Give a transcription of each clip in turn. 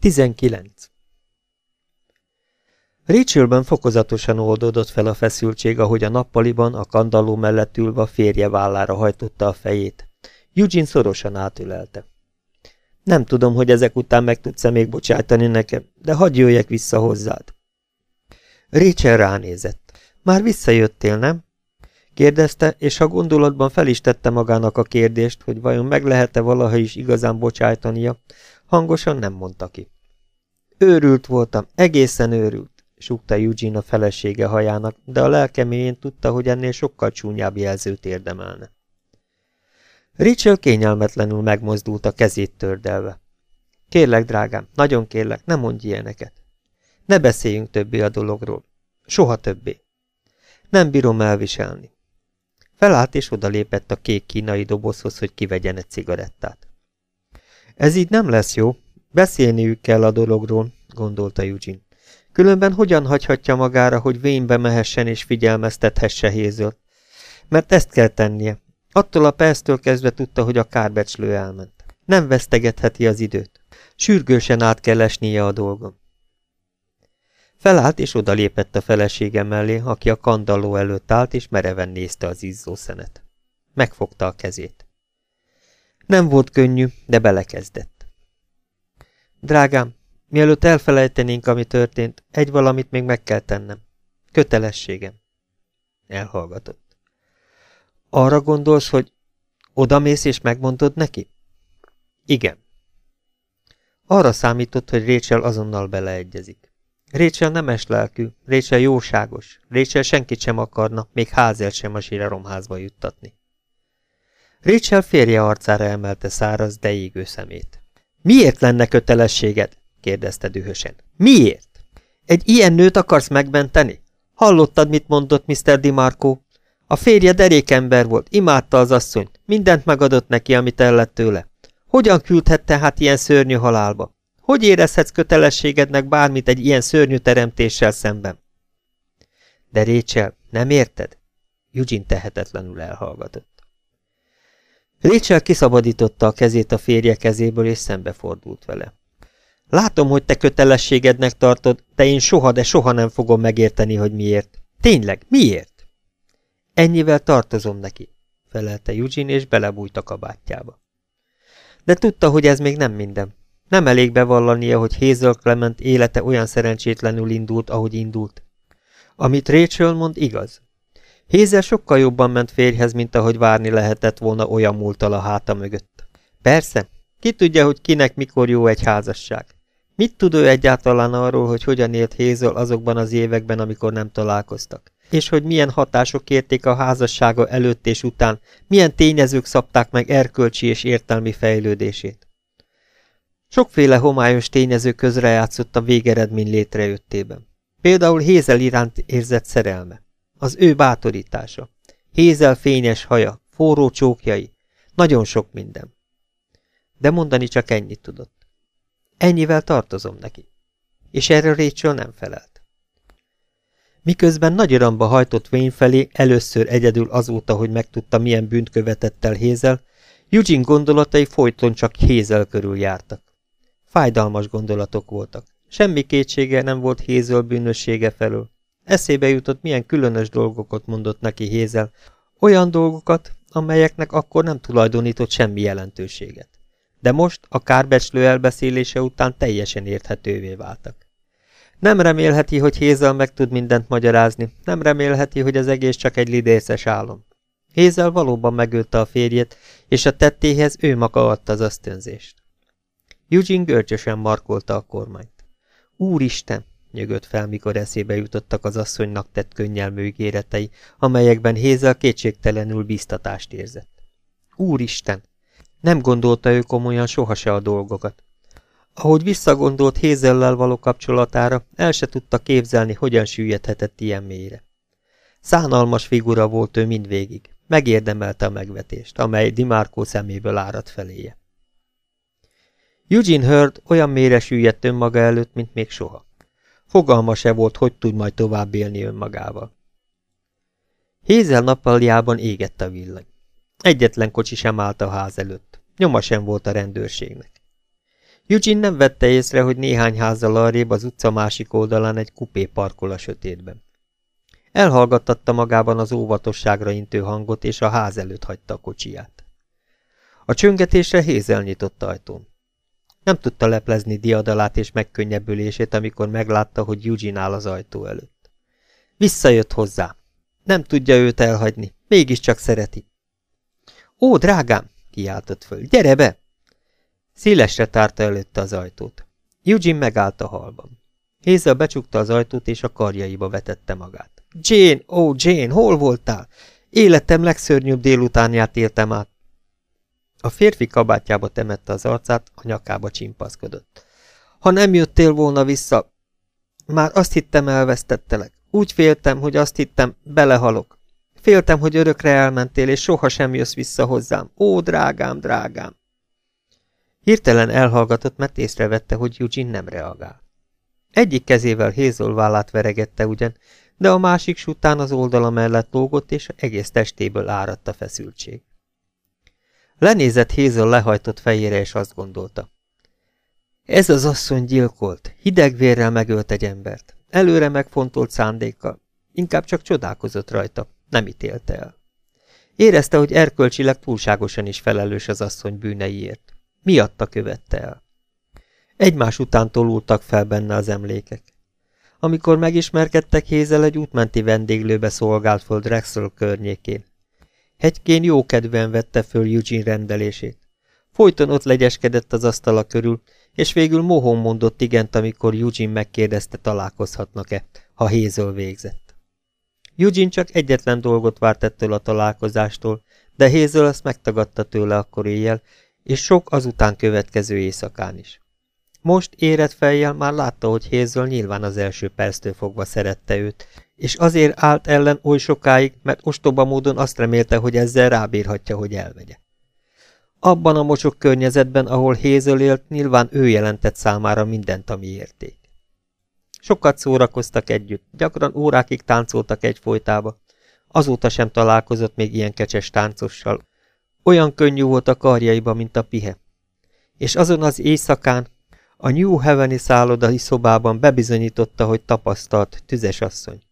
19. Rachelben fokozatosan oldódott fel a feszültség, ahogy a nappaliban a kandalló mellett ülve a férje vállára hajtotta a fejét. Eugene szorosan átülelte. Nem tudom, hogy ezek után meg tudsz-e még bocsájtani nekem, de hagyj jöjjek vissza hozzád. Rachel ránézett. Már visszajöttél, nem? kérdezte, és ha gondolatban fel is tette magának a kérdést, hogy vajon meg lehet-e valaha is igazán bocsájtania, hangosan nem mondta ki. Őrült voltam, egészen őrült, súgta Eugene a felesége hajának, de a lelkeméjén tudta, hogy ennél sokkal csúnyább jelzőt érdemelne. Rachel kényelmetlenül megmozdult a kezét tördelve. Kérlek, drágám, nagyon kérlek, ne mondj ilyeneket. Ne beszéljünk többé a dologról. Soha többé. Nem bírom elviselni. Felállt és odalépett a kék kínai dobozhoz, hogy kivegyen egy cigarettát. Ez így nem lesz jó. Beszélniük kell a dologról, gondolta Eugene. Különben hogyan hagyhatja magára, hogy vénybe mehessen és figyelmeztethesse Hézöl? Mert ezt kell tennie. Attól a perctől kezdve tudta, hogy a kárbecslő elment. Nem vesztegetheti az időt. Sürgősen át kell esnie a dolgom. Felállt és odalépett a felesége mellé, aki a kandalló előtt állt és mereven nézte az izzó szenet. Megfogta a kezét. Nem volt könnyű, de belekezdett. Drágám, mielőtt elfelejtenénk, ami történt, egy valamit még meg kell tennem. Kötelességem. Elhallgatott. Arra gondolsz, hogy odamész és megmondod neki? Igen. Arra számított, hogy Rachel azonnal beleegyezik. Rachel nemes lelkű, Rachel jóságos, Rachel senkit sem akarna, még házért sem a síreromházba juttatni. Rachel férje arcára emelte száraz, de égő szemét. Miért lenne kötelességed? kérdezte dühösen. Miért? Egy ilyen nőt akarsz megmenteni? Hallottad, mit mondott Mr. DiMarco? A férje derékember volt, imádta az asszonyt, mindent megadott neki, amit ellett tőle. Hogyan küldhette hát ilyen szörnyű halálba? Hogy érezhetsz kötelességednek bármit egy ilyen szörnyű teremtéssel szemben? De Rachel, nem érted? Eugene tehetetlenül elhallgatott. Rachel kiszabadította a kezét a férje kezéből, és szembefordult vele. Látom, hogy te kötelességednek tartod, de én soha, de soha nem fogom megérteni, hogy miért. Tényleg, miért? Ennyivel tartozom neki, felelte Eugene, és belebújt a kabátjába. De tudta, hogy ez még nem minden. Nem elég bevallania, hogy Hazel Clement élete olyan szerencsétlenül indult, ahogy indult. Amit Rachel mond, igaz. Hazel sokkal jobban ment férjhez, mint ahogy várni lehetett volna olyan múltal a háta mögött. Persze, ki tudja, hogy kinek mikor jó egy házasság. Mit tud ő egyáltalán arról, hogy hogyan élt Hazel azokban az években, amikor nem találkoztak? És hogy milyen hatások érték a házassága előtt és után, milyen tényezők szabták meg erkölcsi és értelmi fejlődését? Sokféle homályos tényező közrejátszott a végeredmény létrejöttében. Például Hézel iránt érzett szerelme, az ő bátorítása, Hézel fényes haja, forró csókjai, nagyon sok minden. De mondani csak ennyit tudott. Ennyivel tartozom neki. És erre Rachel nem felelt. Miközben nagy örömbe hajtott Wayne felé, először egyedül azóta, hogy megtudta, milyen bűnt követett el Hézel, Eugene gondolatai folyton csak Hézel körül jártak. Fájdalmas gondolatok voltak. Semmi kétsége nem volt Hézöl bűnössége felől. Eszébe jutott, milyen különös dolgokat mondott neki Hézel, olyan dolgokat, amelyeknek akkor nem tulajdonított semmi jelentőséget. De most, a kárbecslő elbeszélése után teljesen érthetővé váltak. Nem remélheti, hogy Hézel meg tud mindent magyarázni, nem remélheti, hogy az egész csak egy lidészes álom. Hézel valóban megölte a férjét, és a tettéhez ő maga adta az ösztönzést. Eugene görcsösen markolta a kormányt. Úristen! Nyögött fel, mikor eszébe jutottak az asszonynak tett könnyelmű ígéretei, amelyekben Hézel kétségtelenül biztatást érzett. Úristen! Nem gondolta ő komolyan sohase a dolgokat. Ahogy visszagondolt Hézellel való kapcsolatára, el se tudta képzelni, hogyan süllyedhetett ilyen mélyre. Szánalmas figura volt ő mindvégig, megérdemelte a megvetést, amely Dimárkó szeméből áradt feléje. Eugene Hurd olyan mélyre süllyedt önmaga előtt, mint még soha. Fogalma se volt, hogy tud majd tovább élni önmagával. Hézel nappaljában égett a villany. Egyetlen kocsi sem állt a ház előtt. Nyoma sem volt a rendőrségnek. Eugene nem vette észre, hogy néhány házzal arrébb az utca másik oldalán egy kupé parkol a sötétben. Elhallgattatta magában az óvatosságra intő hangot, és a ház előtt hagyta a kocsiját. A csöngetésre Hézel nyitott ajtón. Nem tudta leplezni diadalát és megkönnyebbülését, amikor meglátta, hogy Eugene áll az ajtó előtt. Visszajött hozzá. Nem tudja őt elhagyni, mégiscsak szereti. Ó, drágám, kiáltott föl, gyere be! Szélesre tárta előtte az ajtót. Eugene megállt a halban. Hézel becsukta az ajtót, és a karjaiba vetette magát. Jane, ó, Jane, hol voltál? Életem legszörnyűbb délutánját éltem át. A férfi kabátjába temette az arcát, a nyakába csimpaszkodott. Ha nem jöttél volna vissza, már azt hittem elvesztettelek. Úgy féltem, hogy azt hittem, belehalok. Féltem, hogy örökre elmentél, és soha sem jössz vissza hozzám. Ó, drágám, drágám! Hirtelen elhallgatott, mert észrevette, hogy Eugene nem reagál. Egyik kezével Hézol vállát veregette ugyan, de a másik sután az oldala mellett lógott, és egész testéből áradt a feszültség. Lenézett Hézol lehajtott fejére, és azt gondolta. Ez az asszony gyilkolt, hidegvérrel megölt egy embert, előre megfontolt szándékkal, inkább csak csodálkozott rajta, nem ítélte el. Érezte, hogy erkölcsileg túlságosan is felelős az asszony bűneiért. Miatta követte el. Egymás után tolultak fel benne az emlékek. Amikor megismerkedtek, Hézel egy útmenti vendéglőbe szolgált föl Drexel környékén. Hegykén jókedvűen vette föl Eugene rendelését. Folyton ott legyeskedett az asztala körül, és végül mohon mondott igent, amikor Eugene megkérdezte, találkozhatnak-e, ha Hézől végzett. Eugene csak egyetlen dolgot várt ettől a találkozástól, de Hézől azt megtagadta tőle akkor éjjel, és sok azután következő éjszakán is. Most érett fejjel már látta, hogy Hézől nyilván az első perctől fogva szerette őt, és azért állt ellen oly sokáig, mert ostoba módon azt remélte, hogy ezzel rábírhatja, hogy elvegye. Abban a mocsok környezetben, ahol Hézől élt, nyilván ő jelentett számára mindent, ami érték. Sokat szórakoztak együtt, gyakran órákig táncoltak egyfolytába. Azóta sem találkozott még ilyen kecses táncossal. Olyan könnyű volt a karjaiba, mint a pihe. És azon az éjszakán, a New Heaveni szállodai szobában bebizonyította, hogy tapasztalt, tüzes asszony.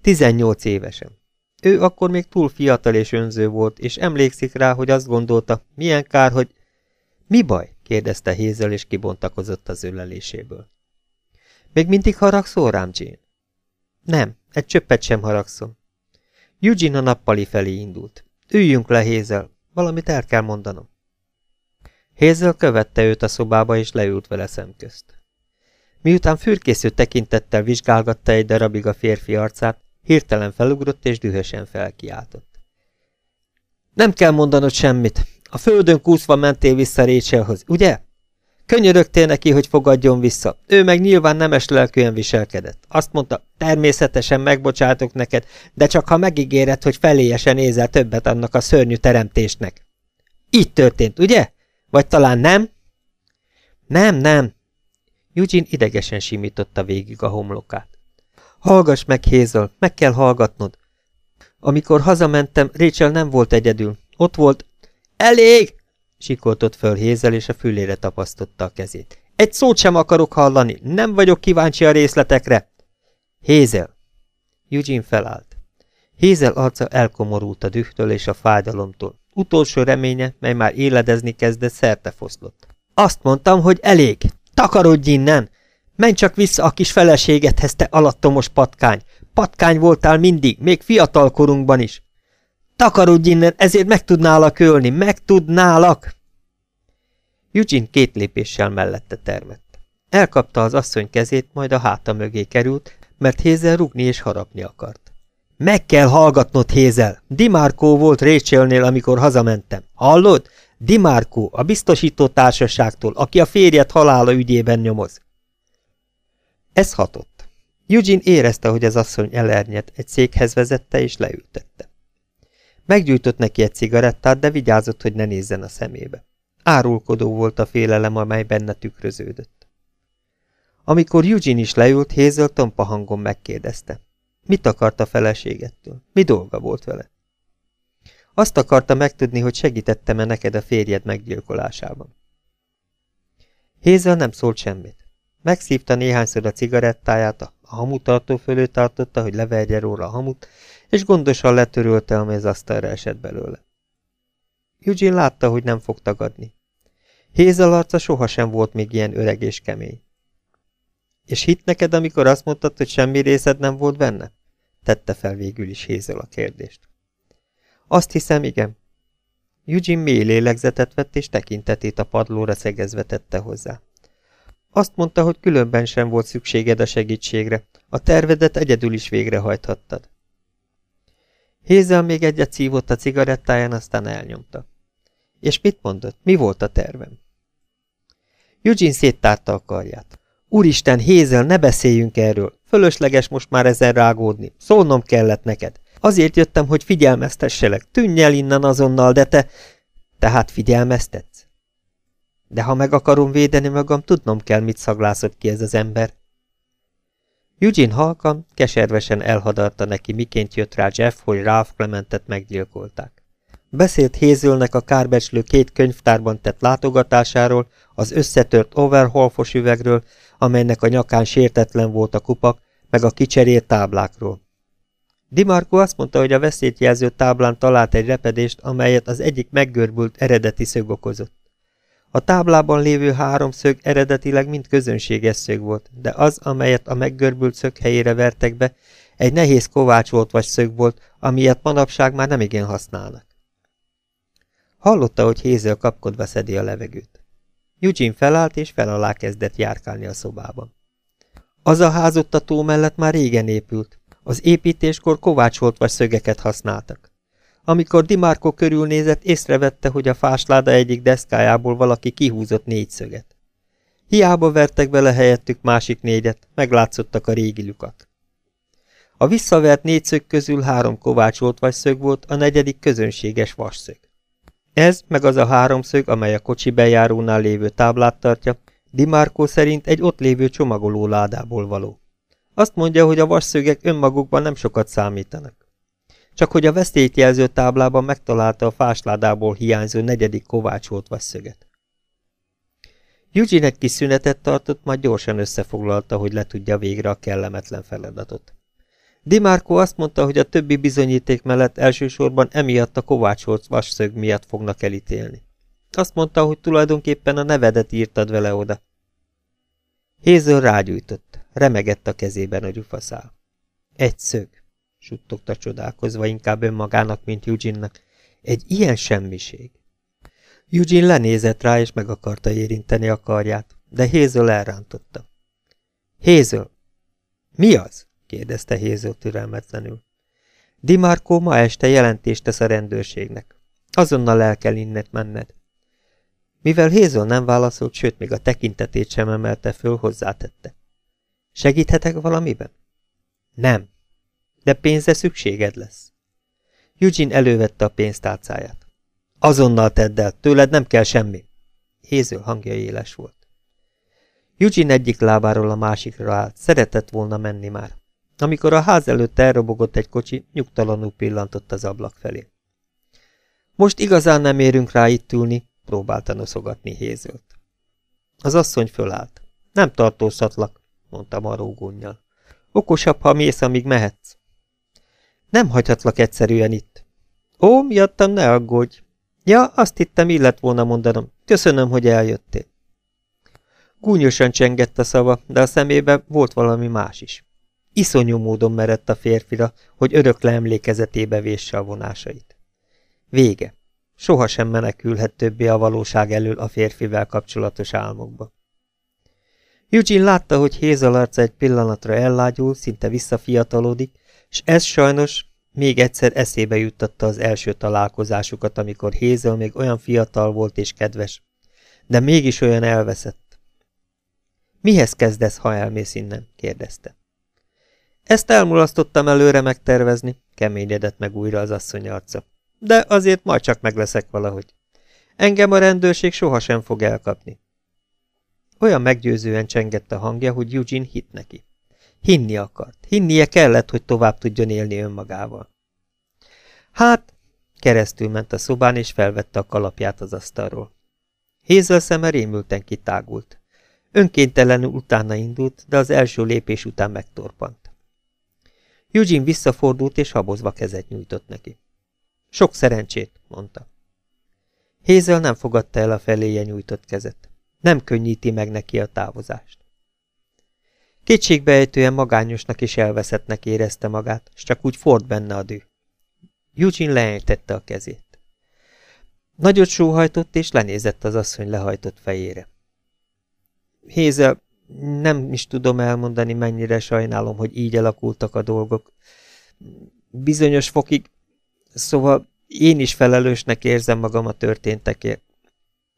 18 évesen. Ő akkor még túl fiatal és önző volt, és emlékszik rá, hogy azt gondolta, milyen kár, hogy... Mi baj? kérdezte Hézel, és kibontakozott az öleléséből. Még mindig haragszol rám, Jane? Nem, egy csöppet sem haragszom. Eugene a nappali felé indult. Üljünk le, Hézel, valamit el kell mondanom. Hézel követte őt a szobába, és leült vele szemközt. Miután fürkésző tekintettel vizsgálgatta egy darabig a férfi arcát, hirtelen felugrott és dühösen felkiáltott. Nem kell mondanod semmit. A földön kúszva mentél vissza Rachelhoz, ugye? Könyörögtél neki, hogy fogadjon vissza. Ő meg nyilván nemes lelkűen viselkedett. Azt mondta, természetesen megbocsátok neked, de csak ha megígéred, hogy feléjesen nézel többet annak a szörnyű teremtésnek. Így történt, ugye? Vagy talán nem? Nem, nem. Eugene idegesen simította végig a homlokát. Hallgass meg, Hézel, meg kell hallgatnod. Amikor hazamentem, Rachel nem volt egyedül. Ott volt... Elég! Sikoltott föl Hézel, és a fülére tapasztotta a kezét. Egy szót sem akarok hallani, nem vagyok kíváncsi a részletekre. Hézel! Eugene felállt. Hézel arca elkomorult a dühtől és a fájdalomtól. Utolsó reménye, mely már éledezni kezdett, szerte foszlott. Azt mondtam, hogy elég! Takarodj innen! Menj csak vissza a kis feleségedhez, te alattomos patkány! Patkány voltál mindig, még fiatal korunkban is! Takarodj innen, ezért meg tudnálak ölni, meg tudnálak! Eugene két lépéssel mellette termett. Elkapta az asszony kezét, majd a háta mögé került, mert Hézel rugni és harapni akart. Meg kell hallgatnod, Hézel! Dimarco volt Rachelnél, amikor hazamentem. Hallod? Dimarco, a biztosító társaságtól, aki a férjet halála ügyében nyomoz. Ez hatott. Eugene érezte, hogy az asszony elernyet, egy székhez vezette és leültette. Meggyújtott neki egy cigarettát, de vigyázott, hogy ne nézzen a szemébe. Árulkodó volt a félelem, amely benne tükröződött. Amikor Eugene is leült, Hazel tompa hangon megkérdezte. Mit akart a feleségettől? Mi dolga volt vele? Azt akarta megtudni, hogy segítettem-e neked a férjed meggyilkolásában. Hézel nem szólt semmit. Megszívta néhányszor a cigarettáját, a hamutartó fölé tartotta, hogy leverje róla a hamut, és gondosan letörölte, amely az asztalra esett belőle. Eugene látta, hogy nem fog tagadni. Hézel arca sohasem volt még ilyen öreg és kemény. És hit neked, amikor azt mondtad, hogy semmi részed nem volt benne? Tette fel végül is Hézel a kérdést. Azt hiszem, igen. Eugene mély lélegzetet vett, és tekintetét a padlóra szegezve tette hozzá. Azt mondta, hogy különben sem volt szükséged a segítségre, a tervedet egyedül is végrehajthattad. Hézel még egyet szívott a cigarettáján, aztán elnyomta. És mit mondott? Mi volt a tervem? Eugene széttárta a karját. Úristen, Hézel, ne beszéljünk erről. Fölösleges most már ezen rágódni. Szólnom kellett neked. Azért jöttem, hogy figyelmeztesselek. Tűnj el innen azonnal, de te... Tehát figyelmeztetsz? De ha meg akarom védeni magam, tudnom kell, mit szaglászott ki ez az ember. Eugene halkan, keservesen elhadarta neki, miként jött rá Jeff, hogy Ralph Clementet meggyilkolták. Beszélt Hézölnek a kárbecslő két könyvtárban tett látogatásáról, az összetört overholfos üvegről, amelynek a nyakán sértetlen volt a kupak, meg a kicserélt táblákról. Dimarco azt mondta, hogy a veszélyt táblán talált egy repedést, amelyet az egyik meggörbült eredeti szög okozott. A táblában lévő három szög eredetileg mind közönséges szög volt, de az, amelyet a meggörbült szög helyére vertek be, egy nehéz kovácsolt vagy szög volt, amilyet manapság már nem igen használnak. Hallotta, hogy Hézel kapkodva szedi a levegőt. Eugene felállt és fel alá kezdett járkálni a szobában. Az a házottató mellett már régen épült. Az építéskor kovácsolt vagy szögeket használtak. Amikor Dimarco körülnézett, észrevette, hogy a fásláda egyik deszkájából valaki kihúzott négy szöget. Hiába vertek bele helyettük másik négyet, meglátszottak a régi lukat. A visszavert négy szög közül három kovácsolt vagy szög volt, a negyedik közönséges vasszög. Ez, meg az a háromszög, amely a kocsi bejárónál lévő táblát tartja, Dimarco szerint egy ott lévő csomagoló ládából való. Azt mondja, hogy a vasszögek önmagukban nem sokat számítanak. Csak hogy a veszélyt jelző táblában megtalálta a fásládából hiányzó negyedik kovácsolt vasszöget. Eugene egy kis szünetet tartott, majd gyorsan összefoglalta, hogy le tudja végre a kellemetlen feladatot. Dimarco azt mondta, hogy a többi bizonyíték mellett elsősorban emiatt a kovácsolt vasszög miatt fognak elítélni. Azt mondta, hogy tulajdonképpen a nevedet írtad vele oda. Hézől rágyújtott, remegett a kezében a gyufaszál. Egy szög, suttogta csodálkozva inkább önmagának, mint Eugene-nak. Egy ilyen semmiség. Eugene lenézett rá, és meg akarta érinteni a karját, de Hézől elrántotta. Hézől! Mi az? kérdezte Hézől türelmetlenül. Dimarco ma este jelentést tesz a rendőrségnek. Azonnal el kell innet menned. Mivel Hézol nem válaszolt, sőt, még a tekintetét sem emelte föl, hozzátette. Segíthetek valamiben? Nem. De pénzre szükséged lesz. Eugene elővette a pénztárcáját. Azonnal tedd el, tőled nem kell semmi. Héző hangja éles volt. Eugene egyik lábáról a másikra állt, szeretett volna menni már. Amikor a ház előtt elrobogott egy kocsi, nyugtalanul pillantott az ablak felé. Most igazán nem érünk rá itt ülni, próbálta noszogatni Hézőt. Az asszony fölállt. Nem tartóztatlak, mondta marógónnyal. Okosabb, ha mész, amíg mehetsz. Nem hagyhatlak egyszerűen itt. Ó, miattam ne aggódj. Ja, azt hittem, illet volna mondanom. Köszönöm, hogy eljöttél. Gúnyosan csengett a szava, de a szemébe volt valami más is. Iszonyú módon merett a férfira, hogy örökle emlékezetébe vésse a vonásait. Vége. Sohasem menekülhet többé a valóság elől a férfivel kapcsolatos álmokba. Eugene látta, hogy Hézel arca egy pillanatra ellágyul, szinte visszafiatalodik, és ez sajnos még egyszer eszébe juttatta az első találkozásukat, amikor Hézel még olyan fiatal volt és kedves, de mégis olyan elveszett. Mihez kezdesz, ha elmész innen? kérdezte. Ezt elmulasztottam előre megtervezni, keményedett meg újra az asszony arca. De azért majd csak megleszek valahogy. Engem a rendőrség sohasem fog elkapni. Olyan meggyőzően csengett a hangja, hogy Eugene hit neki. Hinni akart. Hinnie kellett, hogy tovább tudjon élni önmagával. Hát, keresztül ment a szobán, és felvette a kalapját az asztalról. Hézel szeme rémülten kitágult. Önkéntelenül utána indult, de az első lépés után megtorpant. Eugene visszafordult és habozva kezet nyújtott neki. Sok szerencsét, mondta. Hézel nem fogadta el a feléje nyújtott kezet. Nem könnyíti meg neki a távozást. Kétségbeejtően magányosnak és elveszettnek érezte magát, és csak úgy ford benne a dű. Eugene leejtette a kezét. Nagyot sóhajtott, és lenézett az asszony lehajtott fejére. Hézel, nem is tudom elmondani, mennyire sajnálom, hogy így alakultak a dolgok. Bizonyos fokig, szóval én is felelősnek érzem magam a történtekért.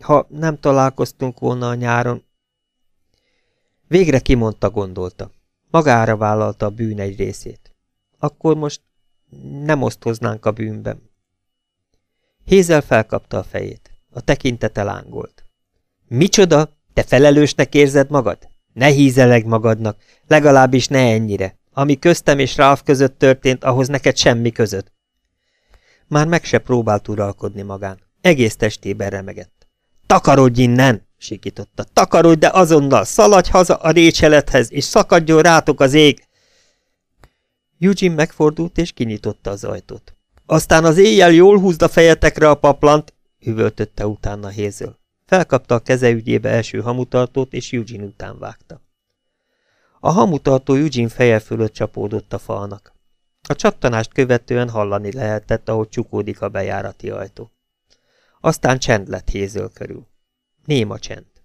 Ha nem találkoztunk volna a nyáron... Végre kimondta, gondolta. Magára vállalta a bűn egy részét. Akkor most nem osztoznánk a bűnben. Hézel felkapta a fejét. A tekintete lángolt. Micsoda? Te felelősnek érzed magad? Ne hízeleg magadnak, legalábbis ne ennyire. Ami köztem és Ralph között történt, ahhoz neked semmi között. Már meg se próbált uralkodni magán. Egész testében remegett. Takarodj innen! Sikította. Takarodj, de azonnal! Szaladj haza a récselethez, és szakadjon rátok az ég! Eugene megfordult, és kinyitotta az ajtót. Aztán az éjjel jól húzd a fejetekre a paplant, üvöltötte utána Hézől. Felkapta a keze ügyébe első hamutartót, és Eugene után vágta. A hamutartó Eugene feje fölött csapódott a falnak. A csattanást követően hallani lehetett, ahogy csukódik a bejárati ajtó. Aztán csend lett Hézől körül. Néma csend.